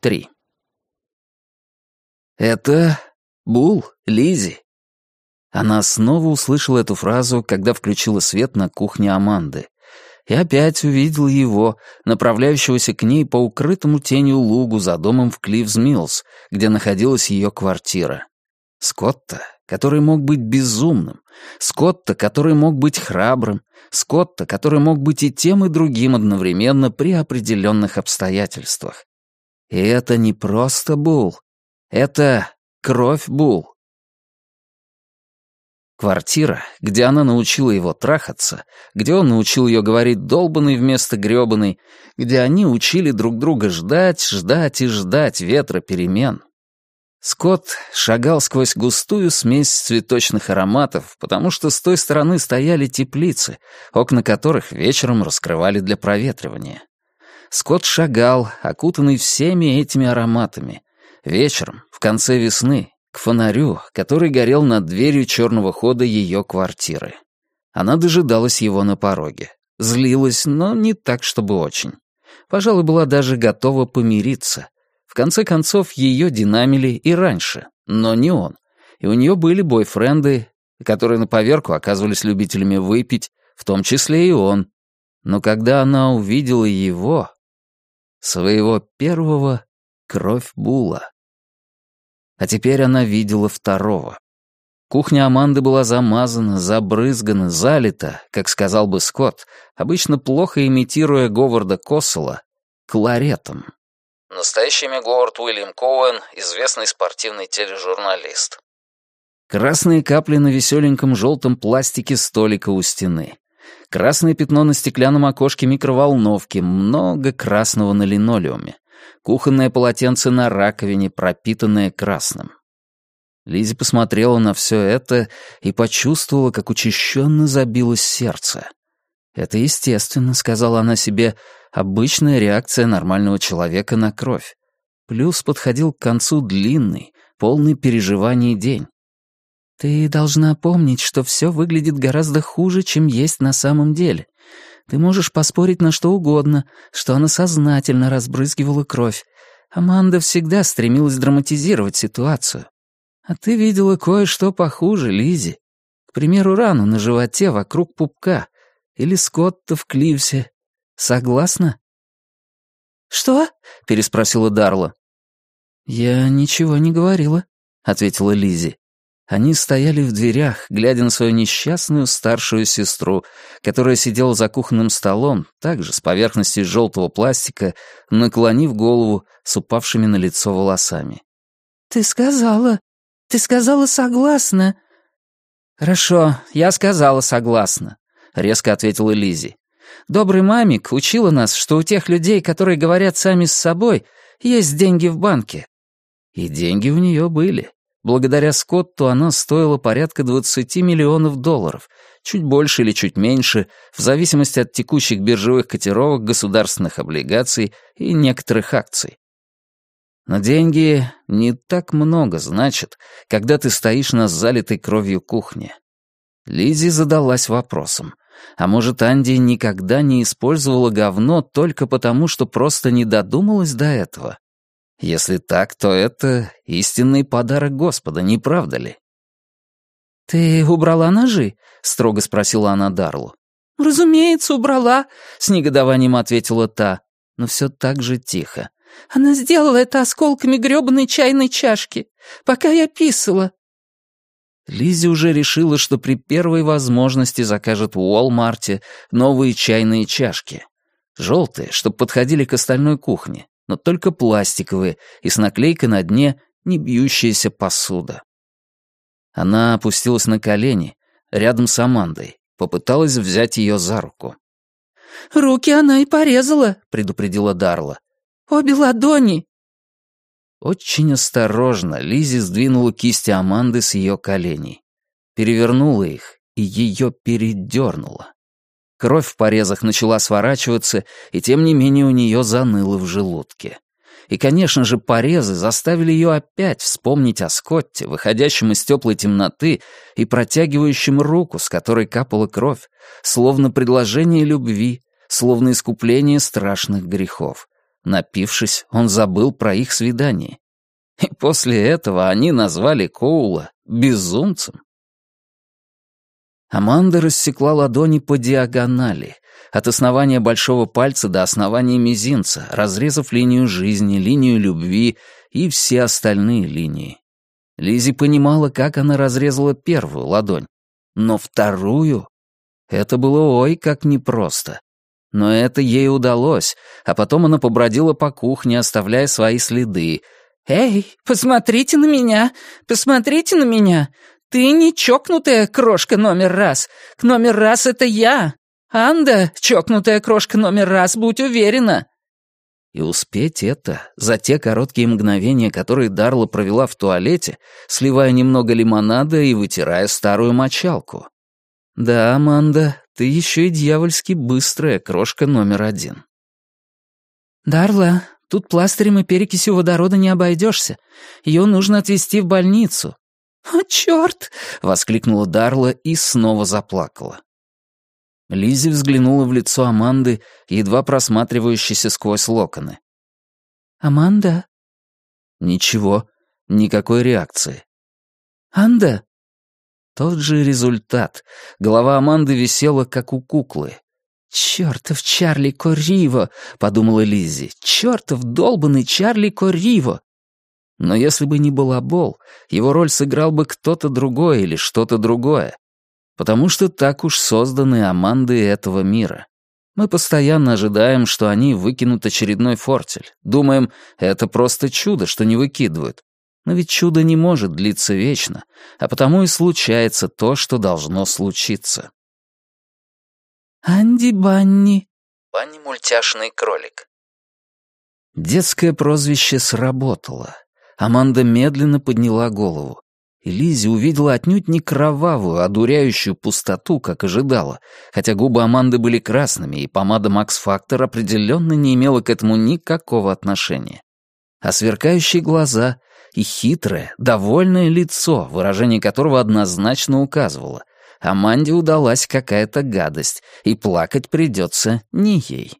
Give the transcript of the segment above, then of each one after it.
3. «Это Бул, Лизи. Она снова услышала эту фразу, когда включила свет на кухне Аманды. И опять увидела его, направляющегося к ней по укрытому тенью лугу за домом в Клиффс-Миллс, где находилась ее квартира. Скотта, который мог быть безумным, Скотта, который мог быть храбрым, Скотта, который мог быть и тем, и другим одновременно при определенных обстоятельствах. И это не просто Бул. Это кровь Бул. Квартира, где она научила его трахаться, где он научил ее говорить долбанный вместо грёбаный, где они учили друг друга ждать, ждать и ждать ветра перемен. Скотт шагал сквозь густую смесь цветочных ароматов, потому что с той стороны стояли теплицы, окна которых вечером раскрывали для проветривания. Скотт шагал, окутанный всеми этими ароматами. Вечером, в конце весны, к фонарю, который горел над дверью черного хода ее квартиры. Она дожидалась его на пороге. Злилась, но не так, чтобы очень. Пожалуй, была даже готова помириться. В конце концов, ее динамили и раньше, но не он. И у нее были бойфренды, которые на поверку оказывались любителями выпить, в том числе и он. Но когда она увидела его, своего первого кровь Була. А теперь она видела второго. Кухня Аманды была замазана, забрызгана, залита, как сказал бы Скотт, обычно плохо имитируя Говарда Коссела, кларетом. Настоящий имя Говард Уильям Коуэн, известный спортивный тележурналист. Красные капли на веселеньком желтом пластике столика у стены. Красное пятно на стеклянном окошке микроволновки, много красного на линолеуме. Кухонное полотенце на раковине, пропитанное красным. Лизи посмотрела на все это и почувствовала, как учащенно забилось сердце. «Это естественно», — сказала она себе, — «обычная реакция нормального человека на кровь». Плюс подходил к концу длинный, полный переживаний день. «Ты должна помнить, что все выглядит гораздо хуже, чем есть на самом деле. Ты можешь поспорить на что угодно, что она сознательно разбрызгивала кровь. Аманда всегда стремилась драматизировать ситуацию. А ты видела кое-что похуже, Лизи. К примеру, рану на животе вокруг пупка. Или Скотта в Кливсе. Согласна?» «Что?» — переспросила Дарла. «Я ничего не говорила», — ответила Лизи. Они стояли в дверях, глядя на свою несчастную старшую сестру, которая сидела за кухонным столом, также с поверхности желтого пластика, наклонив голову с упавшими на лицо волосами. «Ты сказала... Ты сказала согласна». «Хорошо, я сказала согласна», — резко ответила Лизи. «Добрый мамик учила нас, что у тех людей, которые говорят сами с собой, есть деньги в банке». И деньги у нее были. Благодаря Скотту она стоила порядка 20 миллионов долларов, чуть больше или чуть меньше, в зависимости от текущих биржевых котировок государственных облигаций и некоторых акций. Но деньги не так много значат, когда ты стоишь на залитой кровью кухне. Лизи задалась вопросом. А может, Анди никогда не использовала говно только потому, что просто не додумалась до этого? Если так, то это истинный подарок Господа, не правда ли? «Ты убрала ножи?» — строго спросила она Дарлу. «Разумеется, убрала», — с негодованием ответила та, но все так же тихо. «Она сделала это осколками грёбаной чайной чашки, пока я писала». Лизи уже решила, что при первой возможности закажет в Уолмарте новые чайные чашки. Желтые, чтобы подходили к остальной кухне но только пластиковые и с наклейкой на дне «Не бьющаяся посуда». Она опустилась на колени, рядом с Амандой, попыталась взять ее за руку. «Руки она и порезала», — предупредила Дарла. «Обе ладони». Очень осторожно Лизи сдвинула кисти Аманды с ее коленей, перевернула их и ее передернула. Кровь в порезах начала сворачиваться, и тем не менее у нее заныло в желудке. И, конечно же, порезы заставили ее опять вспомнить о Скотте, выходящем из теплой темноты и протягивающем руку, с которой капала кровь, словно предложение любви, словно искупление страшных грехов. Напившись, он забыл про их свидание. И после этого они назвали Коула безумцем. Аманда рассекла ладони по диагонали, от основания большого пальца до основания мизинца, разрезав линию жизни, линию любви и все остальные линии. Лизи понимала, как она разрезала первую ладонь, но вторую... Это было ой как непросто. Но это ей удалось, а потом она побродила по кухне, оставляя свои следы. «Эй, посмотрите на меня! Посмотрите на меня! Ты не чокнутая крошка номер раз! К номер раз это я! Анда, чокнутая крошка номер раз, будь уверена!» И успеть это за те короткие мгновения, которые Дарла провела в туалете, сливая немного лимонада и вытирая старую мочалку. Да, Аманда, ты еще и дьявольски быстрая крошка номер один. «Дарла, тут пластырем и перекисью водорода не обойдешься. Ее нужно отвезти в больницу». «О, черт!» — воскликнула Дарла и снова заплакала. Лизи взглянула в лицо Аманды, едва просматривающейся сквозь локоны. «Аманда?» «Ничего, никакой реакции». «Анда?» Тот же результат. Голова Аманды висела, как у куклы. «Чёртов Чарли Корриво!» — подумала Лизи. «Чёртов долбанный Чарли Корриво!» Но если бы не Балабол, его роль сыграл бы кто-то другой или что-то другое потому что так уж созданы Аманды этого мира. Мы постоянно ожидаем, что они выкинут очередной фортель. Думаем, это просто чудо, что не выкидывают. Но ведь чудо не может длиться вечно, а потому и случается то, что должно случиться. «Анди Банни». Банни — мультяшный кролик. Детское прозвище сработало. Аманда медленно подняла голову и Лизи увидела отнюдь не кровавую, одуряющую пустоту, как ожидала, хотя губы Аманды были красными, и помада Макс Фактор определенно не имела к этому никакого отношения. А сверкающие глаза и хитрое, довольное лицо, выражение которого однозначно указывало. Аманде удалась какая-то гадость, и плакать придется не ей.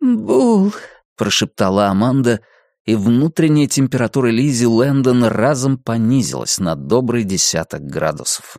«Бул», — прошептала Аманда, и внутренняя температура Лизи Лэндон разом понизилась на добрый десяток градусов.